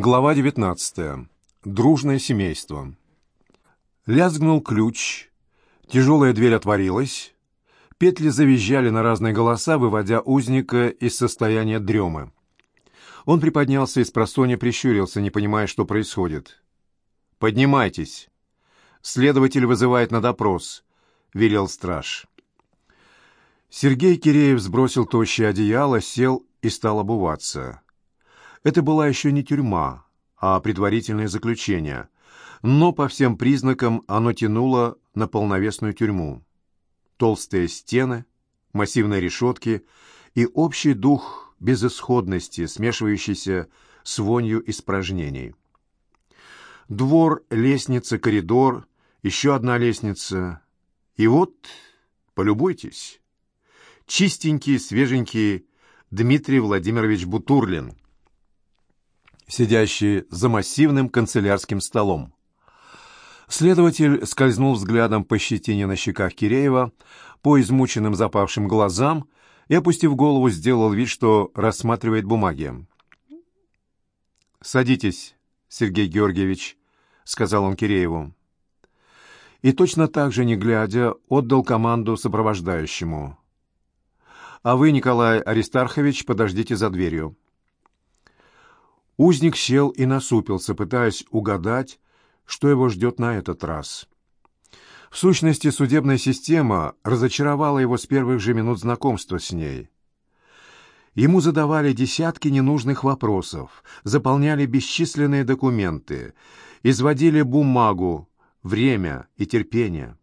Глава 19. Дружное семейство. Лязгнул ключ, тяжелая дверь отворилась, петли завизжали на разные голоса, выводя узника из состояния дремы. Он приподнялся и с просонья прищурился, не понимая, что происходит. «Поднимайтесь!» «Следователь вызывает на допрос», — велел страж. Сергей Киреев сбросил тощее одеяло, сел и стал обуваться. Это была еще не тюрьма, а предварительное заключение, но по всем признакам оно тянуло на полновесную тюрьму. Толстые стены, массивные решетки и общий дух безысходности, смешивающийся с вонью испражнений. Двор, лестница, коридор, еще одна лестница. И вот, полюбуйтесь, чистенький, свеженький Дмитрий Владимирович Бутурлин — сидящий за массивным канцелярским столом. Следователь скользнул взглядом по щетине на щеках Киреева, по измученным запавшим глазам и, опустив голову, сделал вид, что рассматривает бумаги. «Садитесь, Сергей Георгиевич», — сказал он Кирееву. И точно так же, не глядя, отдал команду сопровождающему. «А вы, Николай Аристархович, подождите за дверью». Узник сел и насупился, пытаясь угадать, что его ждет на этот раз. В сущности, судебная система разочаровала его с первых же минут знакомства с ней. Ему задавали десятки ненужных вопросов, заполняли бесчисленные документы, изводили бумагу, время и терпение.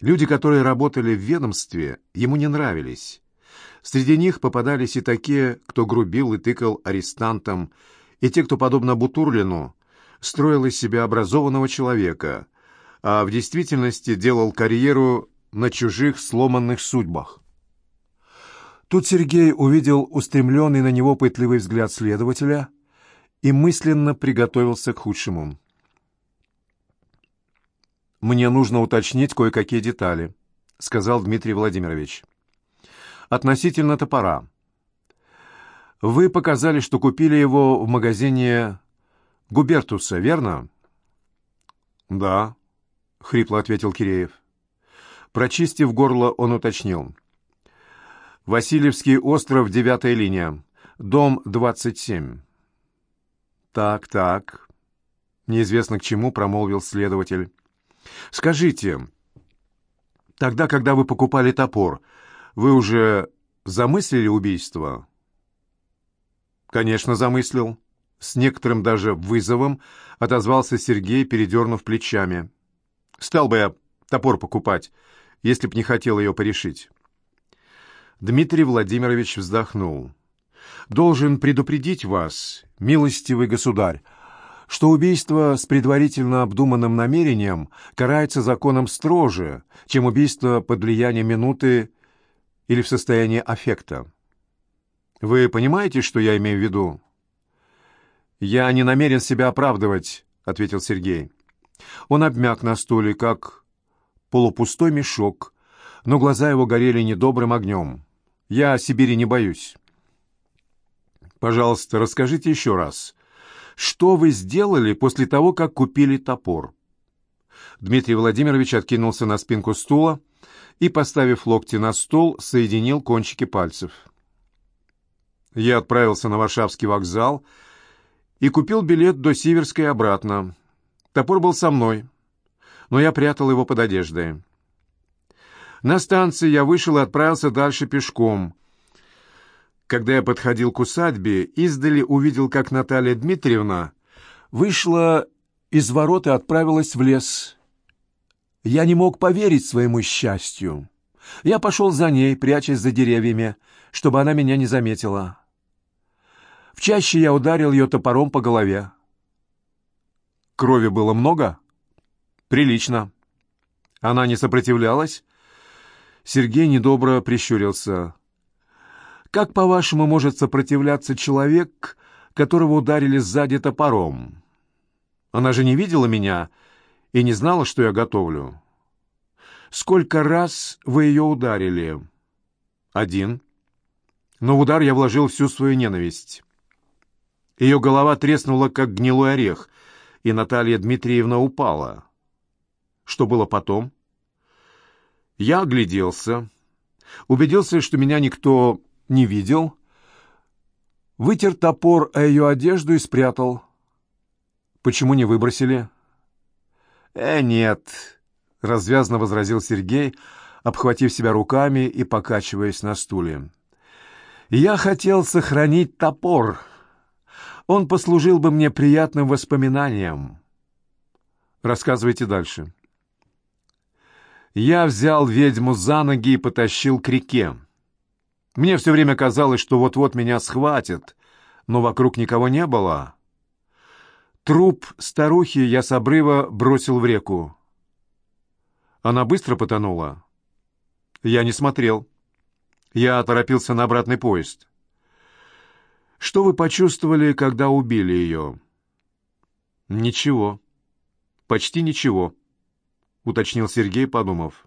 Люди, которые работали в ведомстве, ему не нравились. Среди них попадались и такие, кто грубил и тыкал арестантам, и те, кто, подобно Бутурлину, строил из себя образованного человека, а в действительности делал карьеру на чужих сломанных судьбах. Тут Сергей увидел устремленный на него пытливый взгляд следователя и мысленно приготовился к худшему. «Мне нужно уточнить кое-какие детали», — сказал Дмитрий Владимирович относительно топора. Вы показали, что купили его в магазине Губертуса, верно? Да, хрипло ответил Киреев. Прочистив горло, он уточнил. Васильевский остров, девятая линия, дом 27. Так, так. Неизвестно к чему промолвил следователь. Скажите, тогда, когда вы покупали топор, вы уже замыслили убийство?» «Конечно, замыслил». С некоторым даже вызовом отозвался Сергей, передернув плечами. «Стал бы я топор покупать, если б не хотел ее порешить». Дмитрий Владимирович вздохнул. «Должен предупредить вас, милостивый государь, что убийство с предварительно обдуманным намерением карается законом строже, чем убийство под влиянием минуты или в состоянии аффекта. Вы понимаете, что я имею в виду? Я не намерен себя оправдывать, ответил Сергей. Он обмяк на стуле, как полупустой мешок, но глаза его горели недобрым огнем. Я Сибири не боюсь. Пожалуйста, расскажите еще раз, что вы сделали после того, как купили топор? Дмитрий Владимирович откинулся на спинку стула, и, поставив локти на стол, соединил кончики пальцев. Я отправился на Варшавский вокзал и купил билет до Сиверской обратно. Топор был со мной, но я прятал его под одеждой. На станции я вышел и отправился дальше пешком. Когда я подходил к усадьбе, издали увидел, как Наталья Дмитриевна вышла из ворот и отправилась в лес. Я не мог поверить своему счастью. Я пошел за ней, прячась за деревьями, чтобы она меня не заметила. В чаще я ударил ее топором по голове. Крови было много? Прилично. Она не сопротивлялась? Сергей недобро прищурился. Как, по-вашему, может сопротивляться человек, которого ударили сзади топором? Она же не видела меня и не знала, что я готовлю. Сколько раз вы ее ударили? Один. Но в удар я вложил всю свою ненависть. Ее голова треснула, как гнилой орех, и Наталья Дмитриевна упала. Что было потом? Я огляделся, убедился, что меня никто не видел, вытер топор о ее одежду и спрятал. Почему не выбросили? «Э, нет», — развязно возразил Сергей, обхватив себя руками и покачиваясь на стуле. «Я хотел сохранить топор. Он послужил бы мне приятным воспоминанием». «Рассказывайте дальше». Я взял ведьму за ноги и потащил к реке. Мне все время казалось, что вот-вот меня схватят, но вокруг никого не было. Труп старухи я с обрыва бросил в реку. Она быстро потонула. Я не смотрел. Я торопился на обратный поезд. Что вы почувствовали, когда убили ее? Ничего. Почти ничего. — уточнил Сергей, подумав.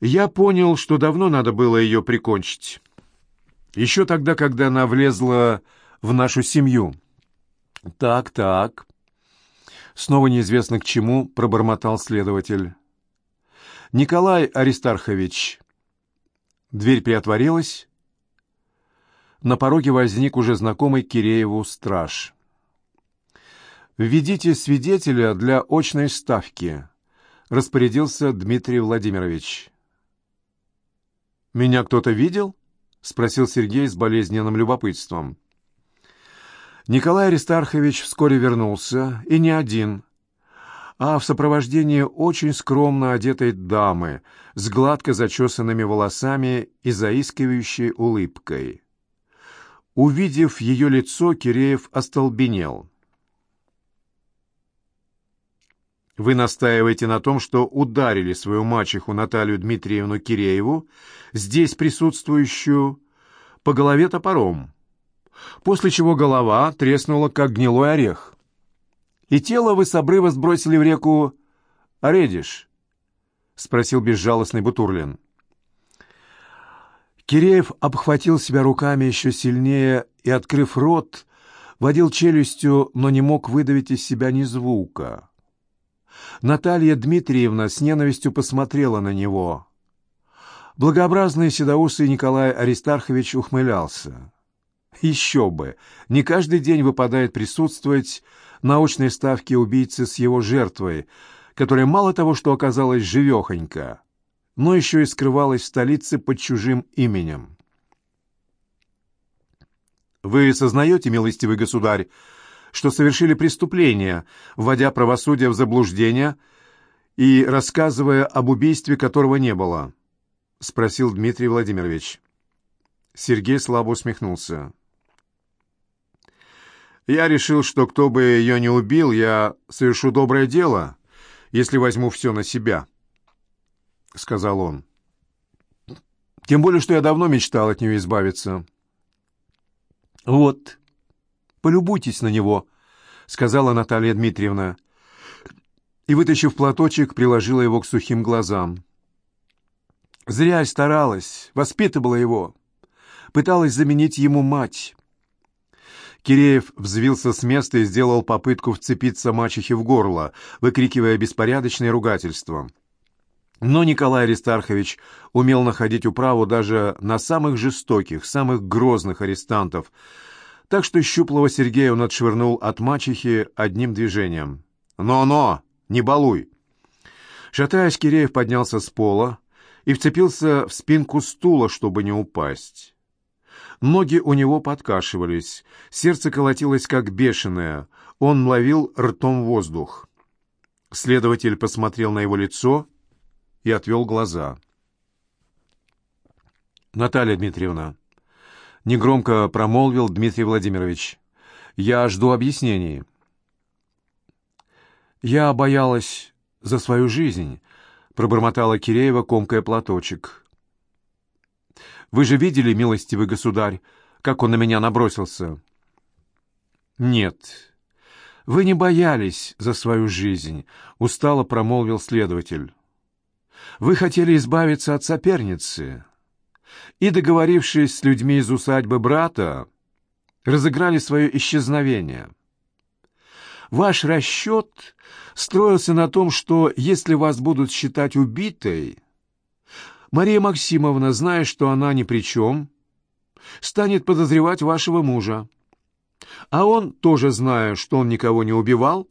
«Я понял, что давно надо было ее прикончить. Еще тогда, когда она влезла в нашу семью». «Так, так». Снова неизвестно к чему пробормотал следователь. «Николай Аристархович». Дверь приотворилась. На пороге возник уже знакомый Кирееву страж. «Введите свидетеля для очной ставки» распорядился Дмитрий Владимирович. «Меня кто-то видел?» — спросил Сергей с болезненным любопытством. Николай Аристархович вскоре вернулся, и не один, а в сопровождении очень скромно одетой дамы с гладко зачесанными волосами и заискивающей улыбкой. Увидев ее лицо, Киреев остолбенел — Вы настаиваете на том, что ударили свою мачеху Наталью Дмитриевну Кирееву, здесь присутствующую, по голове топором, после чего голова треснула, как гнилой орех. И тело вы с обрыва сбросили в реку Оредиш? — спросил безжалостный Бутурлин. Киреев обхватил себя руками еще сильнее и, открыв рот, водил челюстью, но не мог выдавить из себя ни звука. Наталья Дмитриевна с ненавистью посмотрела на него. Благообразный седоусый Николай Аристархович ухмылялся. Еще бы! Не каждый день выпадает присутствовать на очной ставке убийцы с его жертвой, которая мало того, что оказалась живехонька, но еще и скрывалась в столице под чужим именем. «Вы сознаете, милостивый государь, что совершили преступление, вводя правосудие в заблуждение и рассказывая об убийстве, которого не было?» — спросил Дмитрий Владимирович. Сергей слабо усмехнулся. «Я решил, что кто бы ее не убил, я совершу доброе дело, если возьму все на себя», — сказал он. «Тем более, что я давно мечтал от нее избавиться». «Вот», Полюбуйтесь на него», — сказала Наталья Дмитриевна. И, вытащив платочек, приложила его к сухим глазам. Зря старалась, воспитывала его, пыталась заменить ему мать. Киреев взвился с места и сделал попытку вцепиться мачехе в горло, выкрикивая беспорядочное ругательство. Но Николай Аристархович умел находить управу даже на самых жестоких, самых грозных арестантов — так что щуплого Сергея он отшвырнул от мачехи одним движением. «Но-но! Не балуй!» Шатаясь, Киреев поднялся с пола и вцепился в спинку стула, чтобы не упасть. Ноги у него подкашивались, сердце колотилось как бешеное, он ловил ртом воздух. Следователь посмотрел на его лицо и отвел глаза. «Наталья Дмитриевна, — негромко промолвил Дмитрий Владимирович. «Я жду объяснений». «Я боялась за свою жизнь», — пробормотала Киреева, комкая платочек. «Вы же видели, милостивый государь, как он на меня набросился?» «Нет, вы не боялись за свою жизнь», — устало промолвил следователь. «Вы хотели избавиться от соперницы» и, договорившись с людьми из усадьбы брата, разыграли свое исчезновение. Ваш расчет строился на том, что если вас будут считать убитой, Мария Максимовна, зная, что она ни при чем, станет подозревать вашего мужа. А он, тоже зная, что он никого не убивал,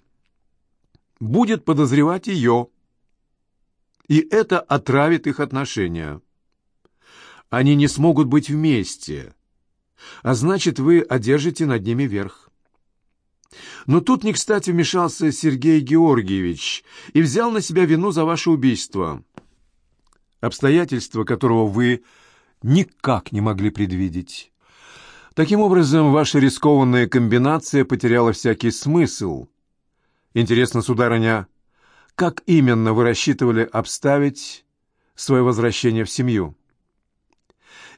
будет подозревать ее. И это отравит их отношения. Они не смогут быть вместе, а значит, вы одержите над ними верх. Но тут не кстати вмешался Сергей Георгиевич и взял на себя вину за ваше убийство, обстоятельства которого вы никак не могли предвидеть. Таким образом, ваша рискованная комбинация потеряла всякий смысл. Интересно, сударыня, как именно вы рассчитывали обставить свое возвращение в семью?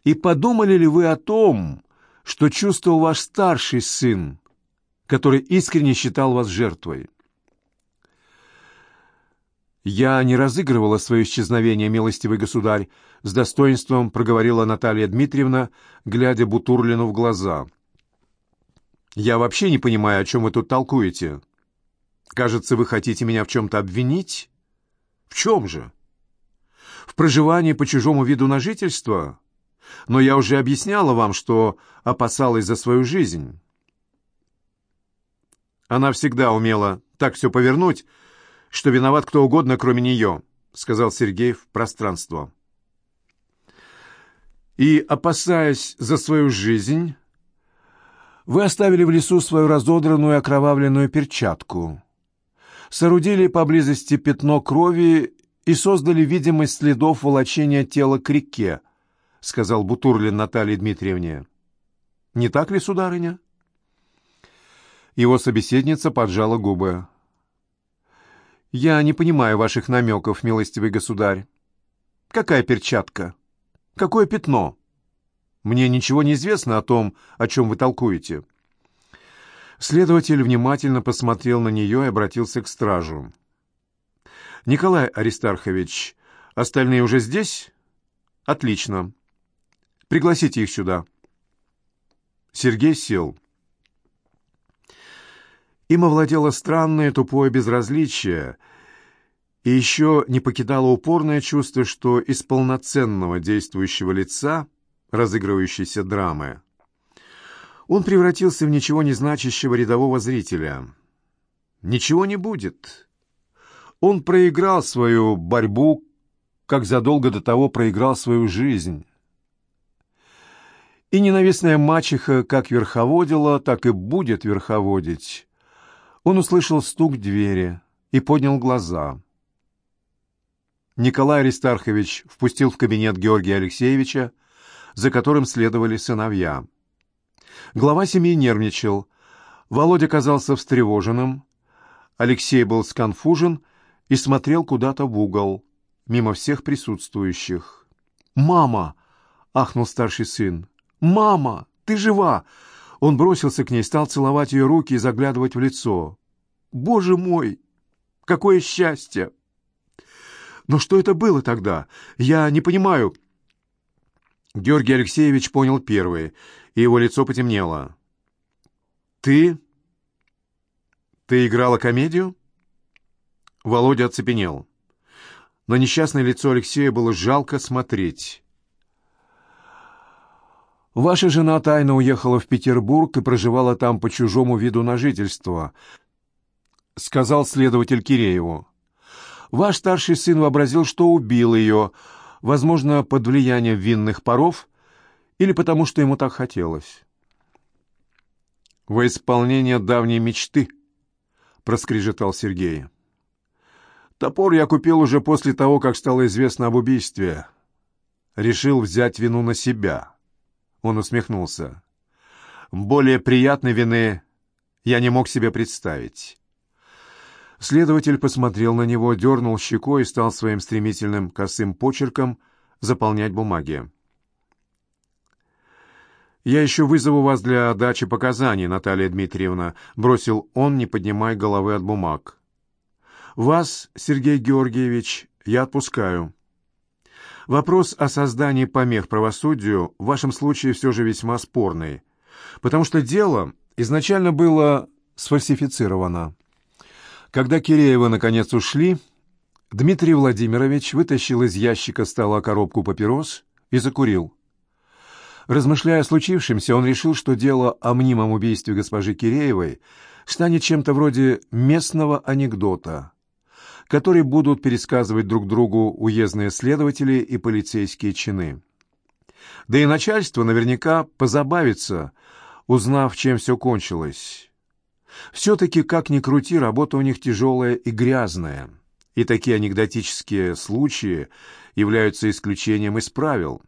И подумали ли вы о том, что чувствовал ваш старший сын, который искренне считал вас жертвой? «Я не разыгрывала свое исчезновение, милостивый государь», — с достоинством проговорила Наталья Дмитриевна, глядя Бутурлину в глаза. «Я вообще не понимаю, о чем вы тут толкуете. Кажется, вы хотите меня в чем-то обвинить? В чем же? В проживании по чужому виду на жительство? но я уже объясняла вам, что опасалась за свою жизнь. Она всегда умела так все повернуть, что виноват кто угодно, кроме нее, — сказал Сергей в пространство. И, опасаясь за свою жизнь, вы оставили в лесу свою разодранную окровавленную перчатку, соорудили поблизости пятно крови и создали видимость следов волочения тела к реке, — сказал Бутурлин Наталье Дмитриевне. «Не так ли, сударыня?» Его собеседница поджала губы. «Я не понимаю ваших намеков, милостивый государь. Какая перчатка? Какое пятно? Мне ничего не известно о том, о чем вы толкуете». Следователь внимательно посмотрел на нее и обратился к стражу. «Николай Аристархович, остальные уже здесь?» «Отлично. Пригласите их сюда». Сергей сел. Им овладело странное тупое безразличие, и еще не покидало упорное чувство, что из полноценного действующего лица, разыгрывающейся драмы, он превратился в ничего не значащего рядового зрителя. Ничего не будет. Он проиграл свою борьбу, как задолго до того проиграл свою жизнь. И ненавистная мачеха как верховодила, так и будет верховодить. Он услышал стук двери и поднял глаза. Николай Аристархович впустил в кабинет Георгия Алексеевича, за которым следовали сыновья. Глава семьи нервничал. Володя казался встревоженным. Алексей был сконфужен и смотрел куда-то в угол, мимо всех присутствующих. «Мама!» — ахнул старший сын. «Мама, ты жива!» Он бросился к ней, стал целовать ее руки и заглядывать в лицо. «Боже мой! Какое счастье!» «Но что это было тогда? Я не понимаю...» Георгий Алексеевич понял первый, и его лицо потемнело. «Ты... ты играла комедию?» Володя оцепенел. На несчастное лицо Алексея было жалко смотреть. Ваша жена тайно уехала в Петербург и проживала там по чужому виду на жительство», — сказал следователь Кирееву. «Ваш старший сын вообразил, что убил ее, возможно, под влиянием винных паров или потому, что ему так хотелось». «Во исполнение давней мечты», — проскрежетал Сергей. «Топор я купил уже после того, как стало известно об убийстве. Решил взять вину на себя». Он усмехнулся. «Более приятной вины я не мог себе представить». Следователь посмотрел на него, дернул щекой и стал своим стремительным косым почерком заполнять бумаги. «Я еще вызову вас для дачи показаний, Наталья Дмитриевна», — бросил он, не поднимая головы от бумаг. «Вас, Сергей Георгиевич, я отпускаю. Вопрос о создании помех правосудию в вашем случае все же весьма спорный. потому что дело изначально было сфальсифицировано. Когда Киреева наконец ушли, Дмитрий Владимирович вытащил из ящика стола коробку папирос и закурил. Размышляя о случившемся, он решил, что дело о мнимом убийстве госпожи Киреевой станет чем-то вроде местного анекдота, который будут пересказывать друг другу уездные следователи и полицейские чины. Да и начальство наверняка позабавится, узнав, чем все кончилось. Все-таки, как ни крути, работа у них тяжелая и грязная, и такие анекдотические случаи являются исключением из правил.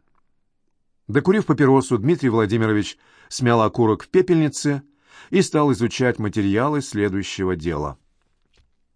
Докурив папиросу, Дмитрий Владимирович смял окурок в пепельнице и стал изучать материалы следующего дела.